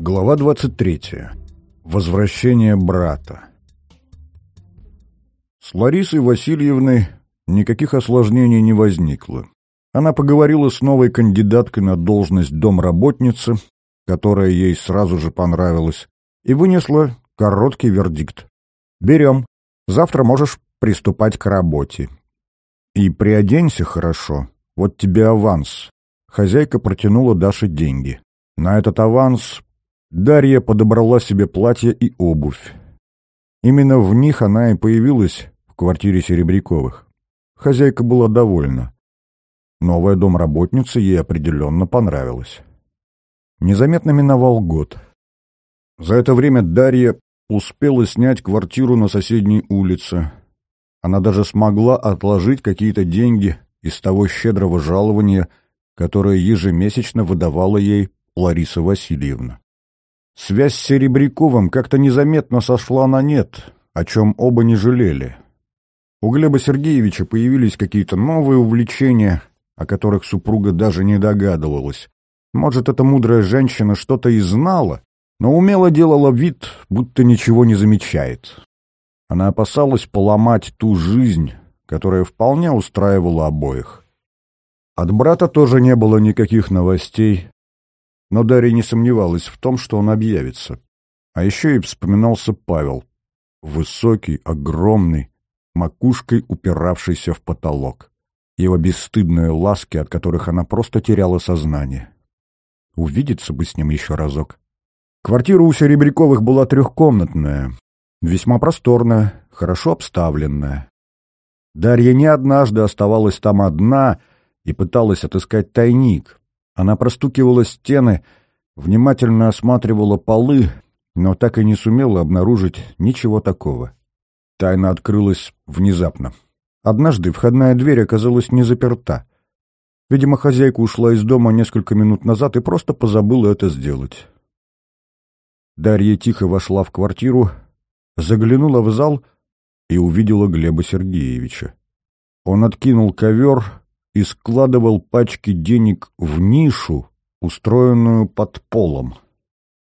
Глава 23. Возвращение брата. С Ларисой Васильевной никаких осложнений не возникло. Она поговорила с новой кандидаткой на должность домработницы, которая ей сразу же понравилась, и вынесла короткий вердикт. «Берем. Завтра можешь приступать к работе. И приоденься хорошо. Вот тебе аванс». Хозяйка протянула Даше деньги. На этот аванс Дарья подобрала себе платье и обувь. Именно в них она и появилась в квартире Серебряковых. Хозяйка была довольна. Новая домработница ей определенно понравилась. Незаметно миновал год. За это время Дарья успела снять квартиру на соседней улице. Она даже смогла отложить какие-то деньги из того щедрого жалования, которое ежемесячно выдавала ей Лариса Васильевна. Связь с Серебряковым как-то незаметно сошла на нет, о чем оба не жалели. У Глеба Сергеевича появились какие-то новые увлечения, о которых супруга даже не догадывалась. Может, эта мудрая женщина что-то и знала, но умело делала вид, будто ничего не замечает. Она опасалась поломать ту жизнь, которая вполне устраивала обоих. От брата тоже не было никаких новостей, но Дарья не сомневалась в том, что он объявится. А еще и вспоминался Павел. Высокий, огромный, макушкой упиравшийся в потолок. Его бесстыдные ласки, от которых она просто теряла сознание. Увидеться бы с ним еще разок. Квартира у Серебряковых была трехкомнатная, весьма просторная, хорошо обставленная. Дарья не однажды оставалась там одна и пыталась отыскать тайник. Она простукивала стены, внимательно осматривала полы, но так и не сумела обнаружить ничего такого. Тайна открылась внезапно. Однажды входная дверь оказалась не заперта. Видимо, хозяйка ушла из дома несколько минут назад и просто позабыла это сделать. Дарья тихо вошла в квартиру, заглянула в зал и увидела Глеба Сергеевича. Он откинул ковер и складывал пачки денег в нишу, устроенную под полом.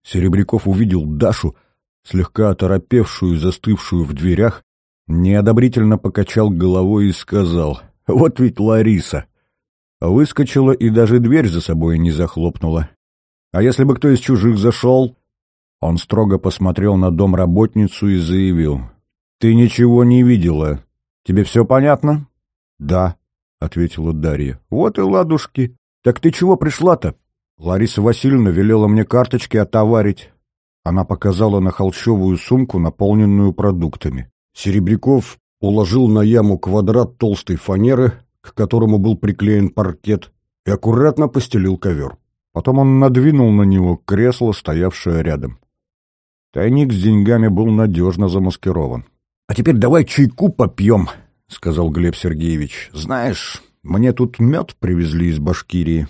Серебряков увидел Дашу, слегка оторопевшую, застывшую в дверях, неодобрительно покачал головой и сказал «Вот ведь Лариса!» Выскочила и даже дверь за собой не захлопнула. «А если бы кто из чужих зашел?» Он строго посмотрел на домработницу и заявил. «Ты ничего не видела. Тебе все понятно?» «Да», — ответила Дарья. «Вот и ладушки. Так ты чего пришла-то?» Лариса Васильевна велела мне карточки отоварить. Она показала на холщовую сумку, наполненную продуктами. Серебряков уложил на яму квадрат толстой фанеры, к которому был приклеен паркет, и аккуратно постелил ковер. Потом он надвинул на него кресло, стоявшее рядом. Тайник с деньгами был надежно замаскирован. — А теперь давай чайку попьем, — сказал Глеб Сергеевич. — Знаешь, мне тут мед привезли из Башкирии.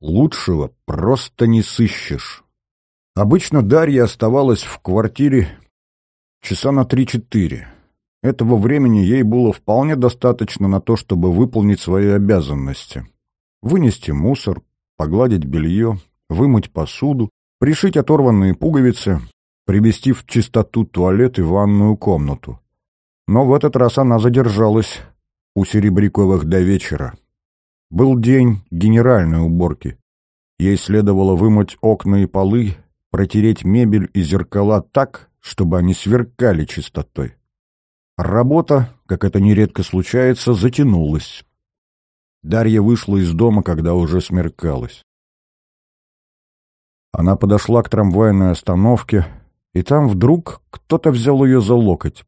Лучшего просто не сыщешь. Обычно Дарья оставалась в квартире часа на три-четыре. Этого времени ей было вполне достаточно на то, чтобы выполнить свои обязанности. Вынести мусор, погладить белье, вымыть посуду, пришить оторванные пуговицы, привести в чистоту туалет и ванную комнату. Но в этот раз она задержалась у Серебряковых до вечера. Был день генеральной уборки. Ей следовало вымыть окна и полы, протереть мебель и зеркала так, чтобы они сверкали чистотой. Работа, как это нередко случается, затянулась. Дарья вышла из дома, когда уже смеркалось. Она подошла к трамвайной остановке, и там вдруг кто-то взял ее за локоть.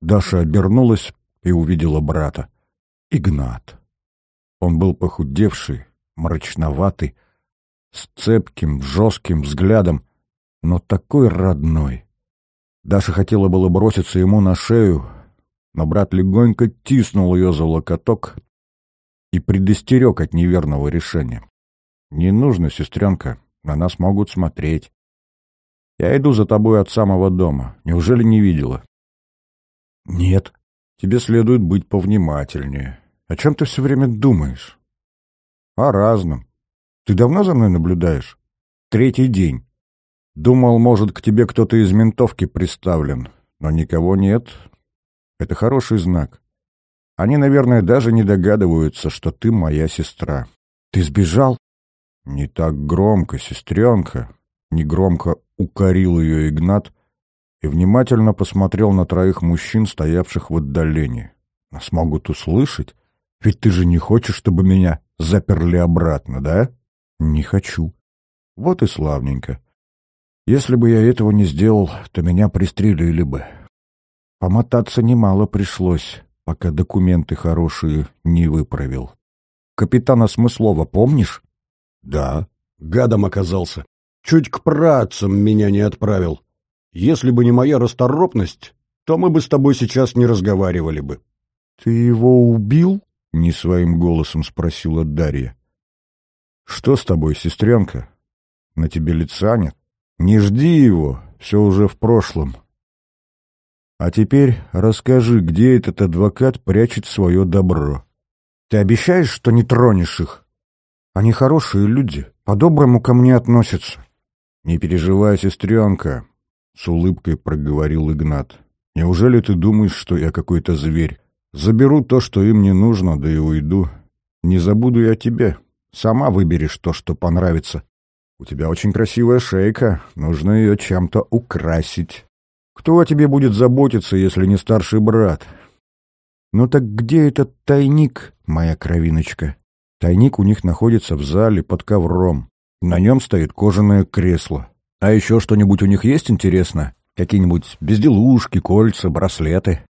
Даша обернулась и увидела брата. Игнат. Он был похудевший, мрачноватый, с цепким, жестким взглядом, но такой родной. Даша хотела было броситься ему на шею, но брат легонько тиснул ее за локоток и предостерег от неверного решения. «Не нужно, сестренка, на нас могут смотреть. Я иду за тобой от самого дома. Неужели не видела? Нет. Тебе следует быть повнимательнее. О чем ты все время думаешь? О разном. Ты давно за мной наблюдаешь? Третий день. Думал, может, к тебе кто-то из ментовки приставлен, но никого нет. Это хороший знак. Они, наверное, даже не догадываются, что ты моя сестра. Ты сбежал? Не так громко, сестренка. Негромко укорил ее Игнат и внимательно посмотрел на троих мужчин, стоявших в отдалении. Нас могут услышать, ведь ты же не хочешь, чтобы меня заперли обратно, да? Не хочу. Вот и славненько. Если бы я этого не сделал, то меня пристрелили бы. Помотаться немало пришлось, пока документы хорошие не выправил. Капитана Смыслова помнишь? Да, гадом оказался. Чуть к працам меня не отправил. Если бы не моя расторопность, то мы бы с тобой сейчас не разговаривали бы. Ты его убил? Не своим голосом спросила Дарья. Что с тобой, сестренка? На тебе лица нет? Не жди его, все уже в прошлом. А теперь расскажи, где этот адвокат прячет свое добро. Ты обещаешь, что не тронешь их? Они хорошие люди, по-доброму ко мне относятся. Не переживай, сестренка, — с улыбкой проговорил Игнат. Неужели ты думаешь, что я какой-то зверь? Заберу то, что им не нужно, да и уйду. Не забуду я тебе. Сама выберешь то, что понравится. У тебя очень красивая шейка, нужно ее чем-то украсить. Кто о тебе будет заботиться, если не старший брат? Ну так где этот тайник, моя кровиночка? Тайник у них находится в зале под ковром. На нем стоит кожаное кресло. А еще что-нибудь у них есть интересно? Какие-нибудь безделушки, кольца, браслеты?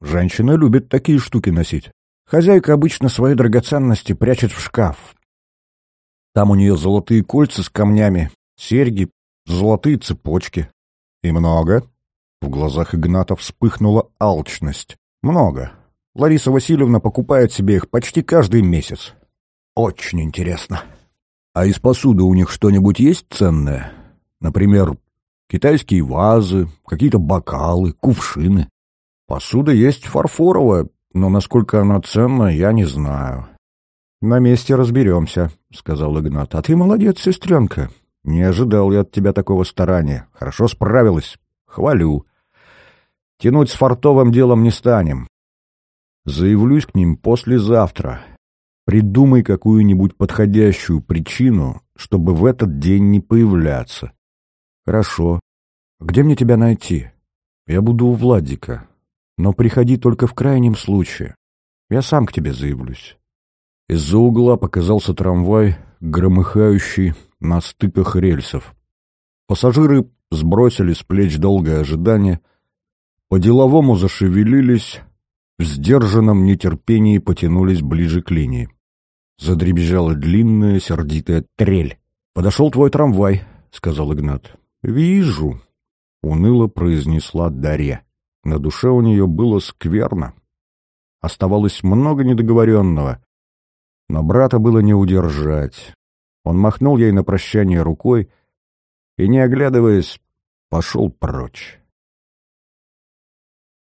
Женщины любят такие штуки носить. Хозяйка обычно свои драгоценности прячет в шкаф. Там у нее золотые кольца с камнями, серьги, золотые цепочки. И много. В глазах Игната вспыхнула алчность. Много. Лариса Васильевна покупает себе их почти каждый месяц. Очень интересно. А из посуды у них что-нибудь есть ценное? Например, китайские вазы, какие-то бокалы, кувшины. Посуда есть фарфоровая, но насколько она ценна, я не знаю. На месте разберемся, — сказал Игнат. А ты молодец, сестренка. Не ожидал я от тебя такого старания. Хорошо справилась. Хвалю. Тянуть с фартовым делом не станем. Заявлюсь к ним послезавтра. Придумай какую-нибудь подходящую причину, чтобы в этот день не появляться. Хорошо. Где мне тебя найти? Я буду у Владика. Но приходи только в крайнем случае. Я сам к тебе заявлюсь. Из-за угла показался трамвай, громыхающий на стыках рельсов. Пассажиры сбросили с плеч долгое ожидание, по-деловому зашевелились, в сдержанном нетерпении потянулись ближе к линии. Задребезжала длинная сердитая трель. «Подошел твой трамвай», — сказал Игнат. «Вижу», — уныло произнесла Дарья. На душе у нее было скверно. Оставалось много недоговоренного, но брата было не удержать. Он махнул ей на прощание рукой и, не оглядываясь, пошел прочь.